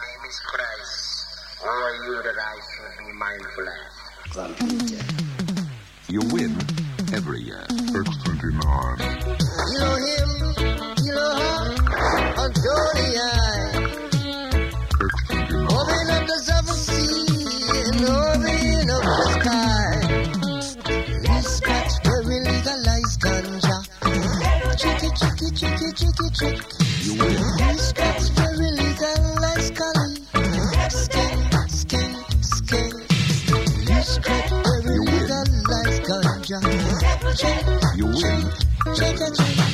name is Christ. Who are you that I should be mindful of? You win every year. X29. Elohim, Elohim, Adonai. X29. Open up the seven seas open up the sky. Let's catch where we legalize ganja. Tricky, tricky, tricky, tricky, tricky. trick or.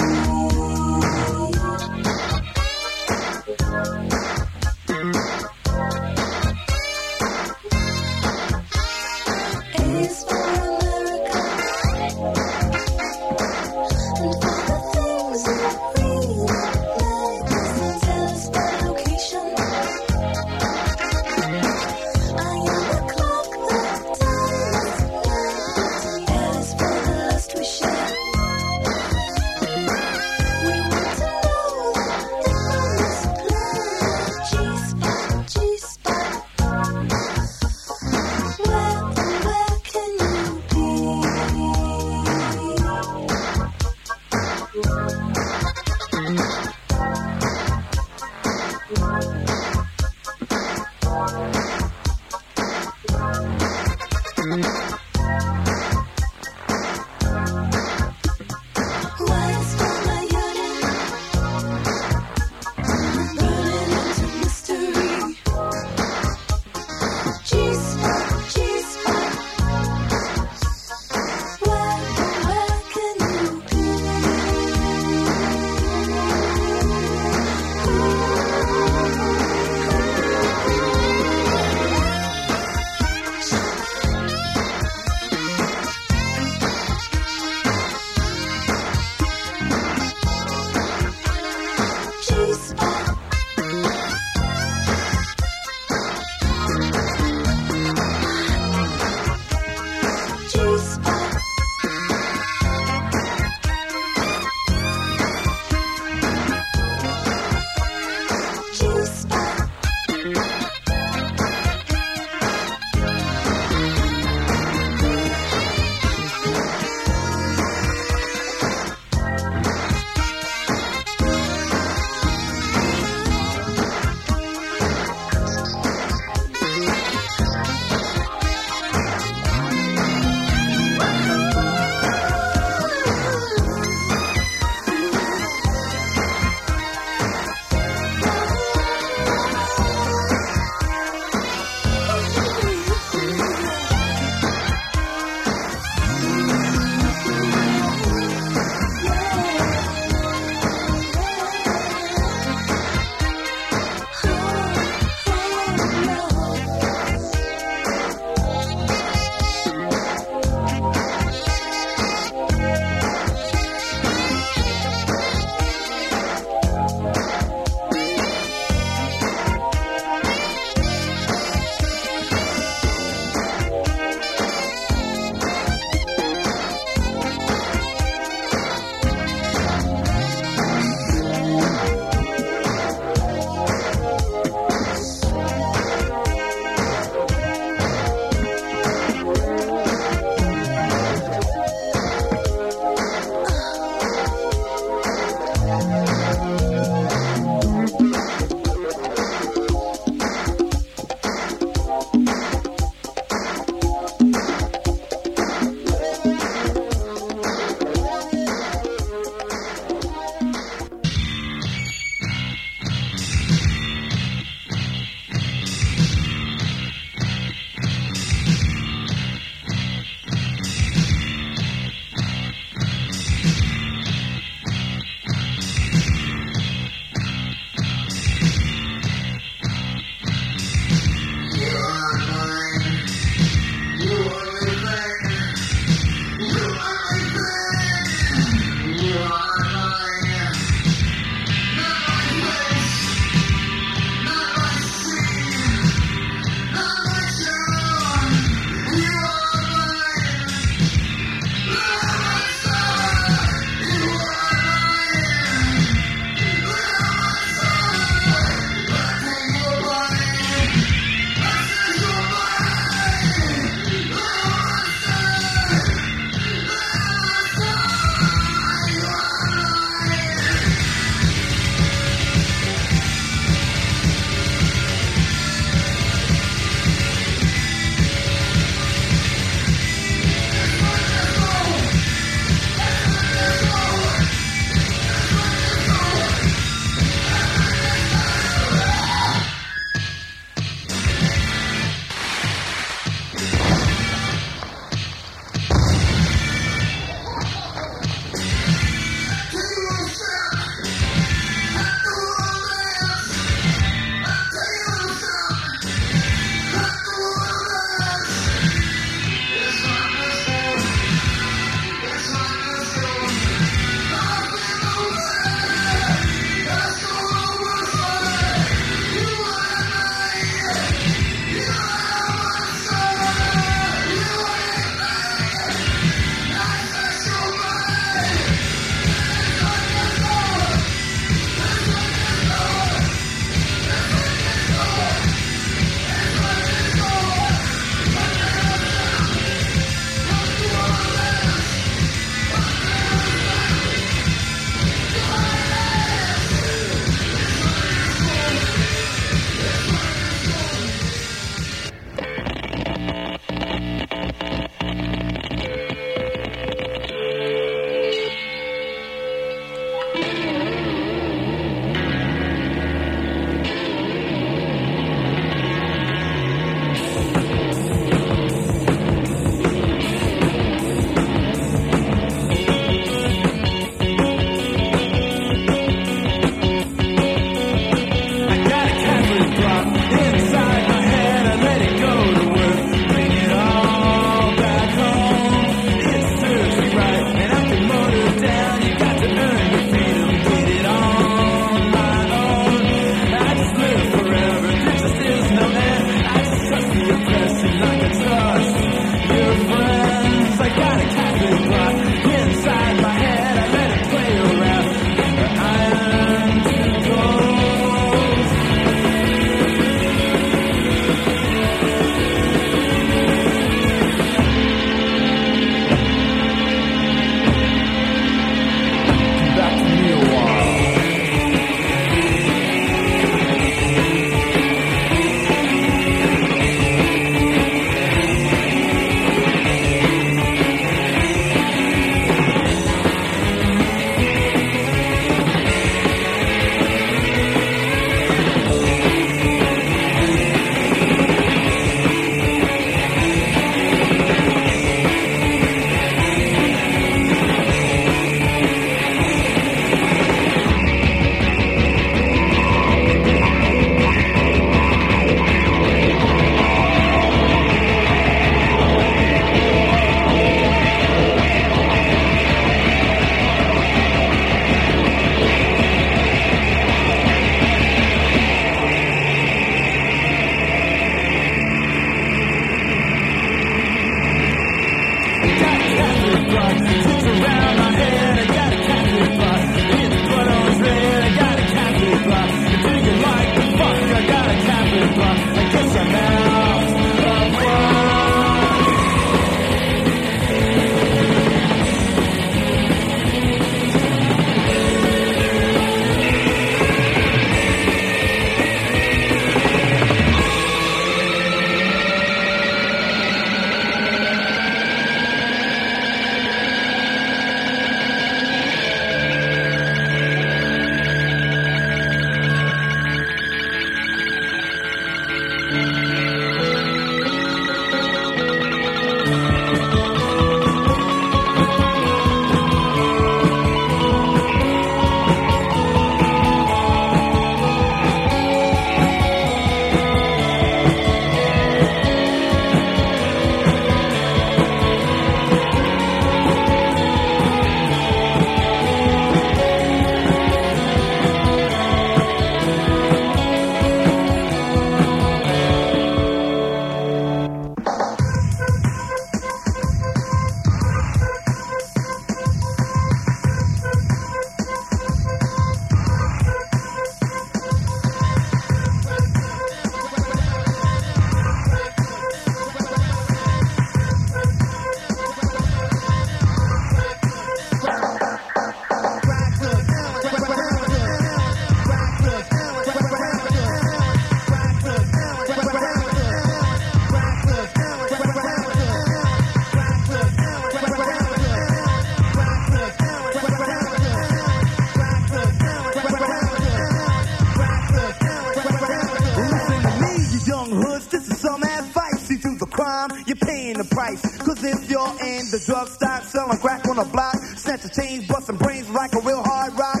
trees like a real hard rock.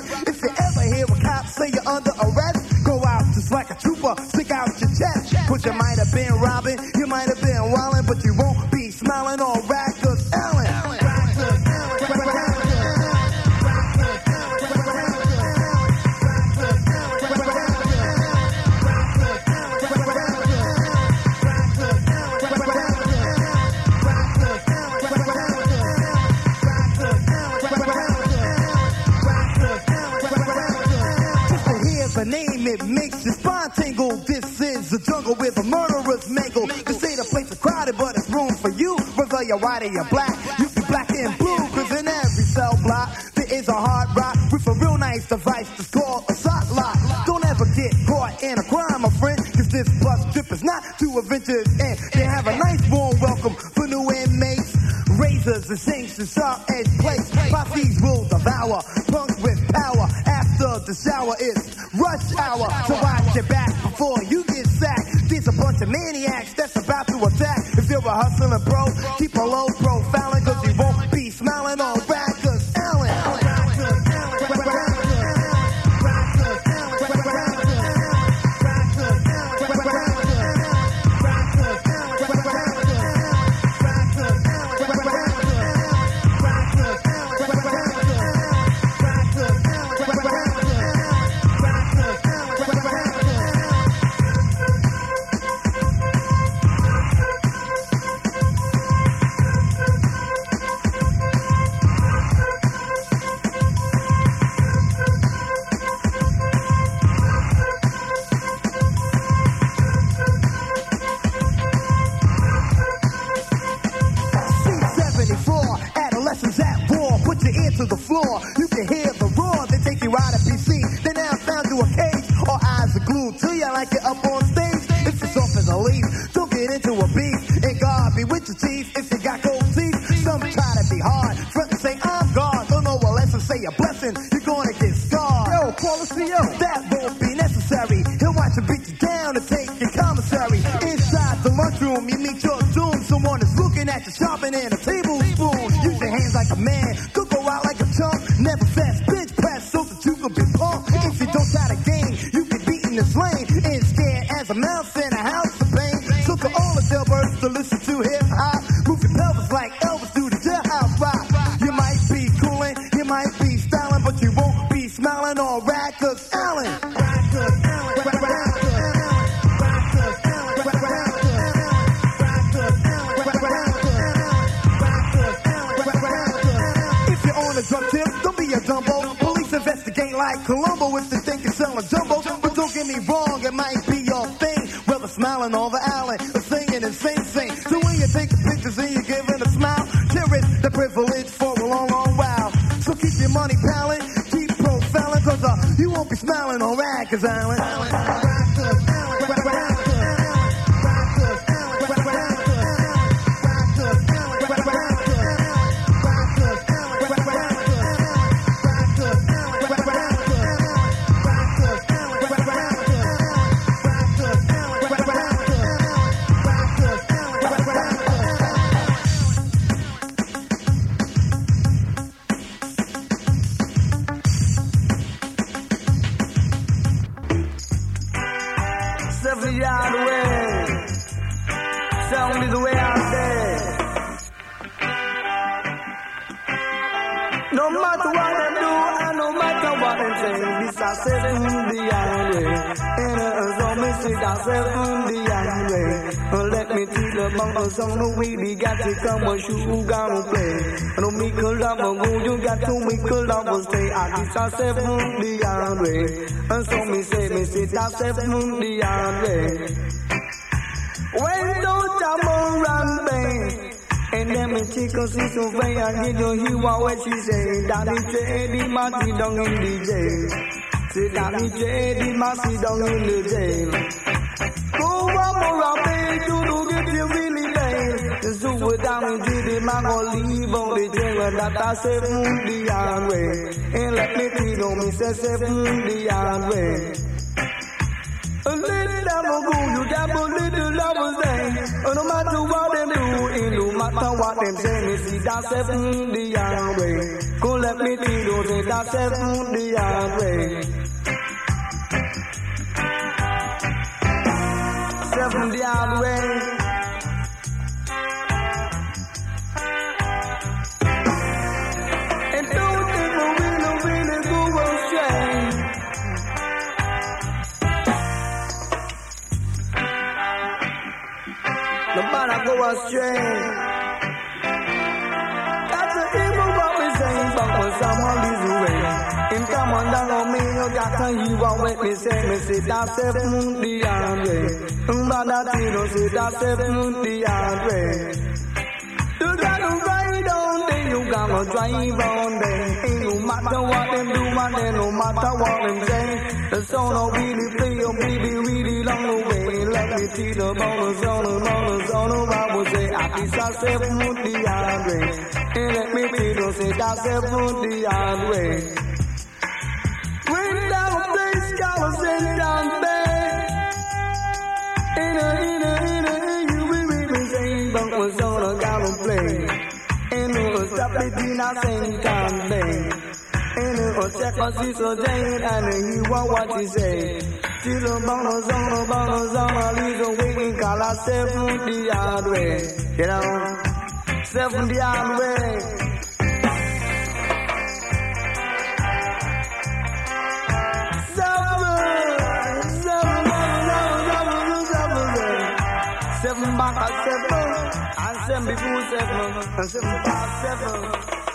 why do you black. Don't be a dumbo. Police investigate like Columbo if they think you're selling jumbo. But don't get me wrong, it might be your thing. Whether smiling on the island or singing and sing sing. So when you take pictures and you're giving a smile, cherish the privilege for a long, long while. So keep your money palin, keep profiling, cause uh, you won't be smiling on Rikers Island. people say ah, this a seventh day and way. And so me say me sit a seventh day and way. Went out among rampage. And then me take a see so far and get to hear what she say. That is J.D. Eddie down in the jail. Say that is J.D. Eddie down in the jail. Go one more rampage, to do get you really days. The super down in the man gonna leave on the jail and that a seven beyond way. And let me tell you, me say seven beyond way. A little devil, ago, you gamble little lovers day. And no matter what they do, and no matter what them say, me see that seven beyond way. Go let me tell you, say that seven beyond way. Seven beyond way. Astray. That's the evil what we say, but when someone leads away. In come on down on me, you got to you what me say, me say that's seven the andre. Mbada tino say that's seven the andre. You gotta ride on them, you gotta drive on them. Ain't no matter what them do, man, no matter what them say. The song don't really feel, oh, baby, really long the way. Bonus on the I will say, I be seven the andre. And let me you, say the andre. When down place, scholars and down there. In a, in a, in a, you will be saying, but was on a gallon play. And it was stop it in a same time thing. And it was on Cecil Jane, and you want what you say. Till the bonus on the bonus on a little waiting, call us seventy yard way. You know, seventy yard way. Seven, back seven, and seven before seven, seven past seven.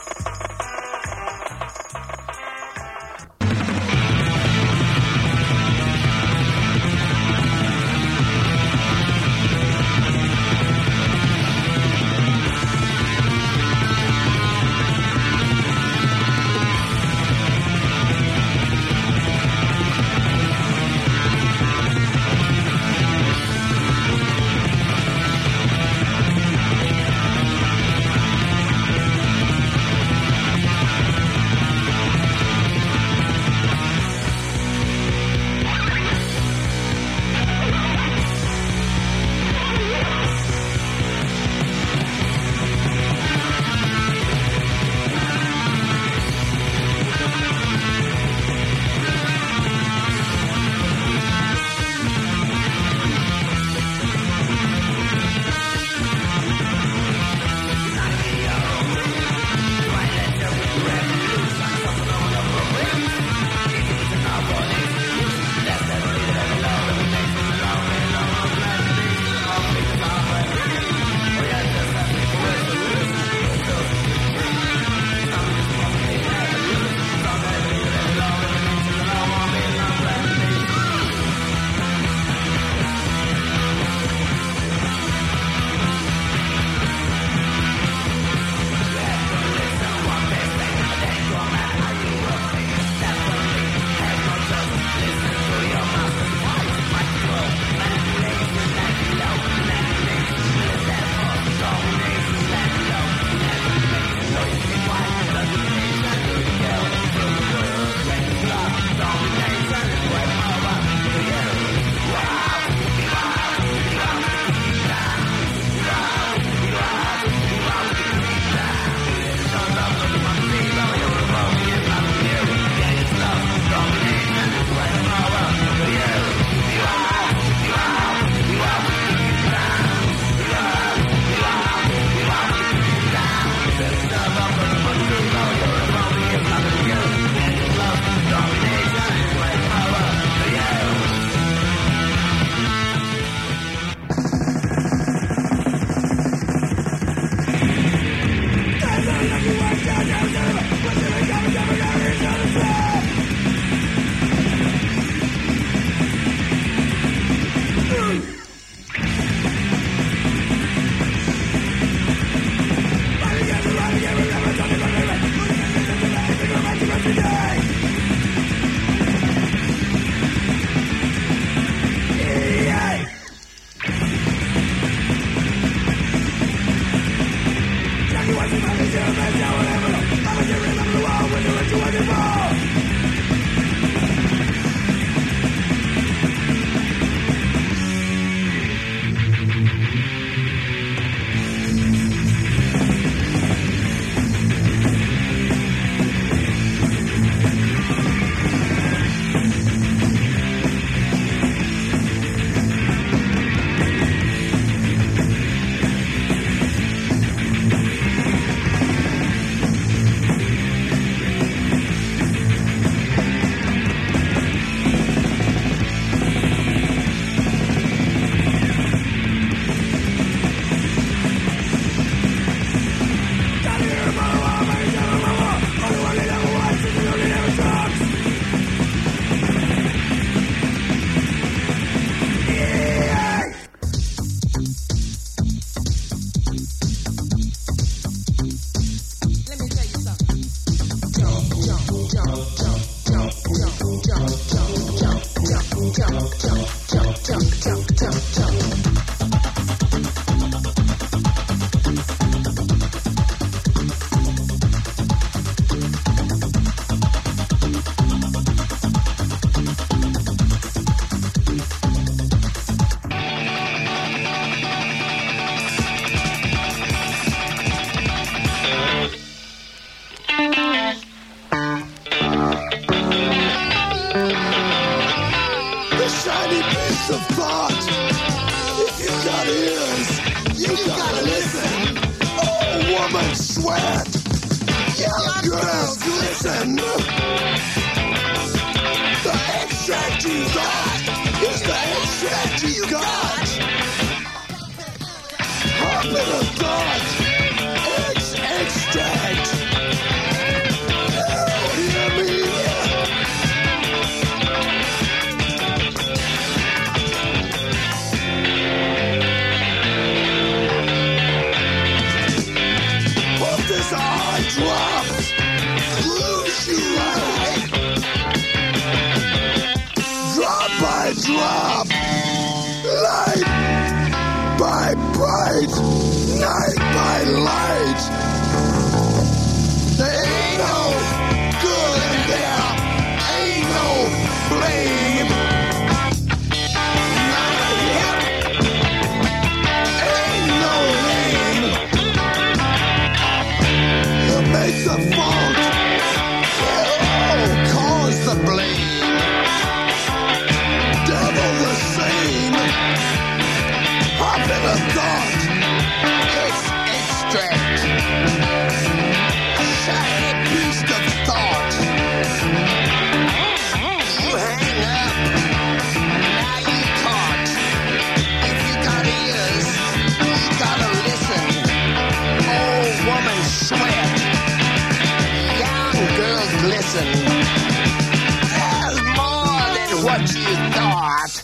She's thought.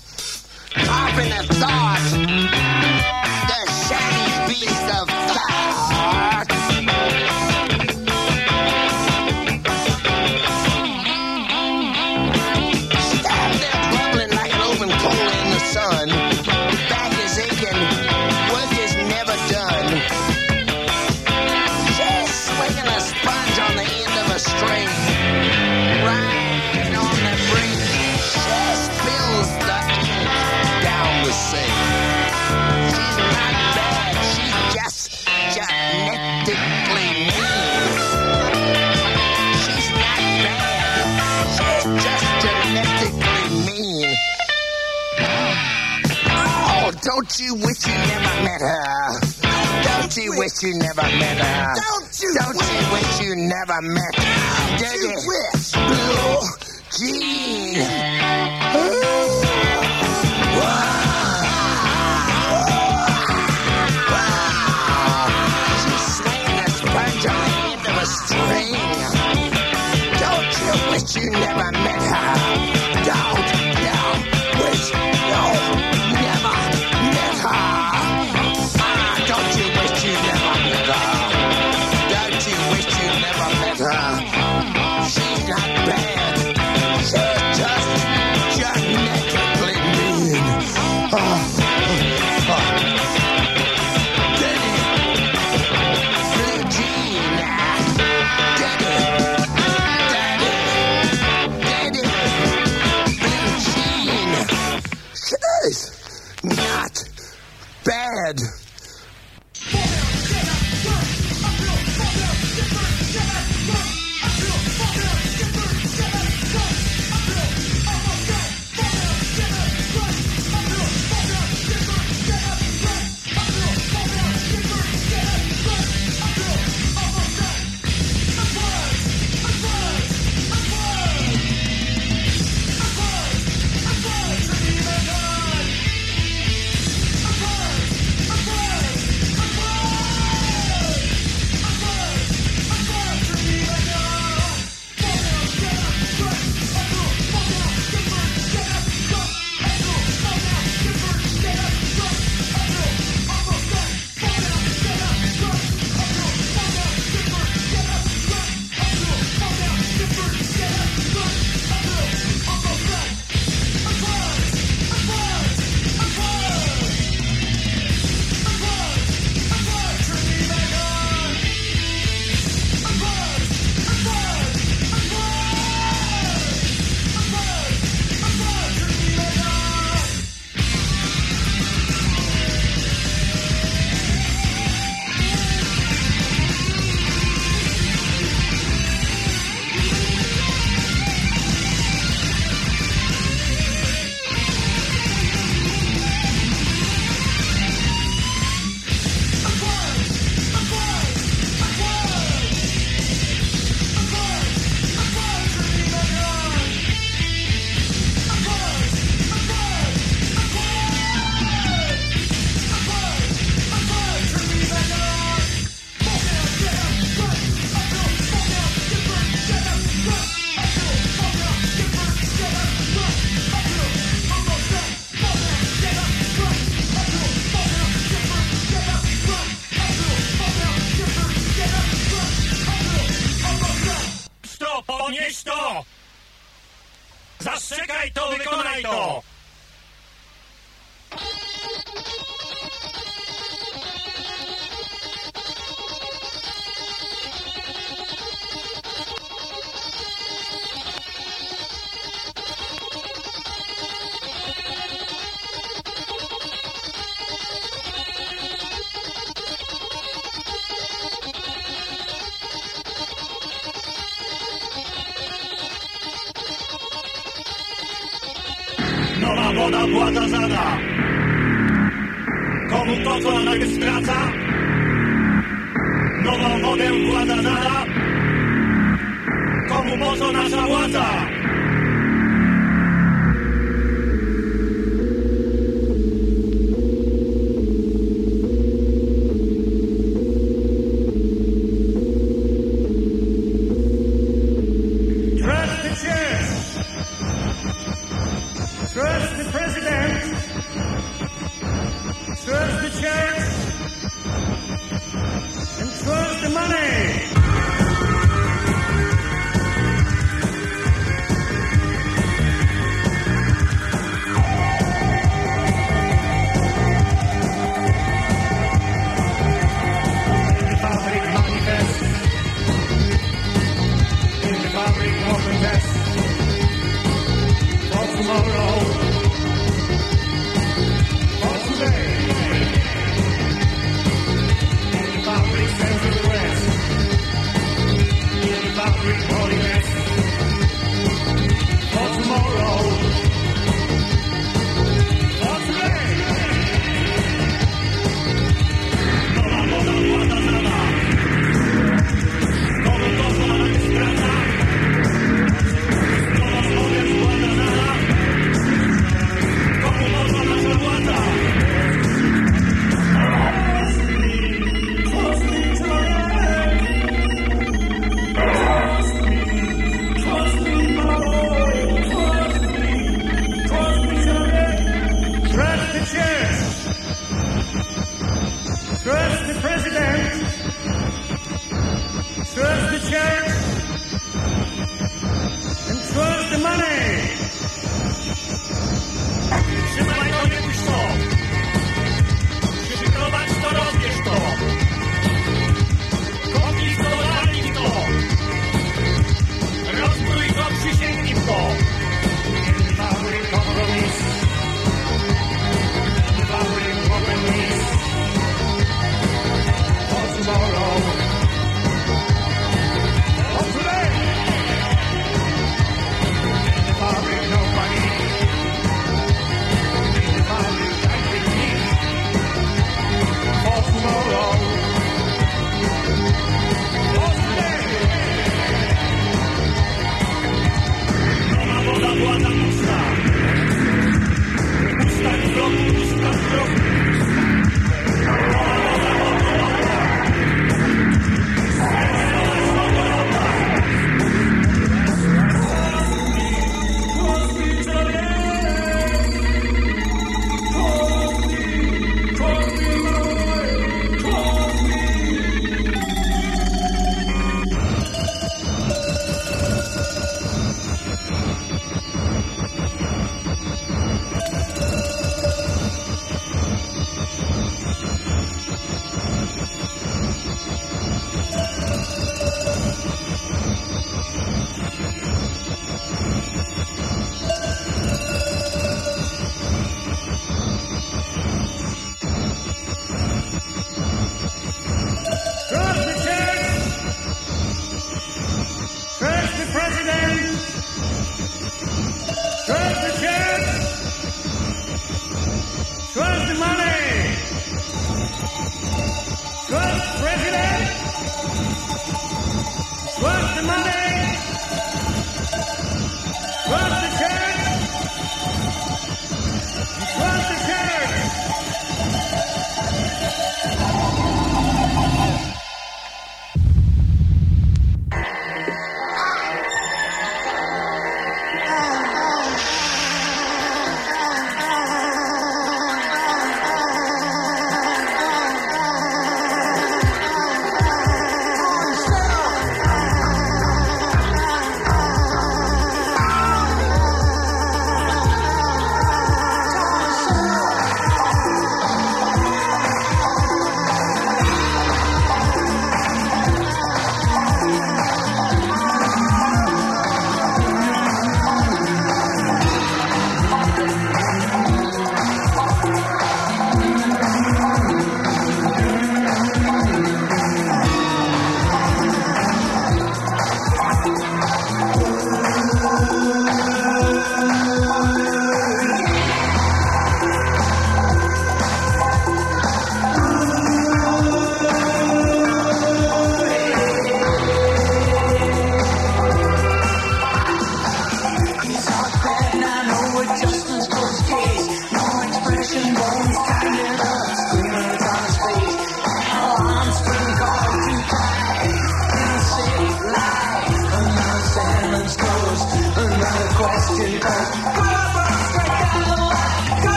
Don't you wish you never met her? Don't you wish you never met her? Don't you, Don't you wish you never met her? Don't you wish? Blue Jean. you never met her. dead.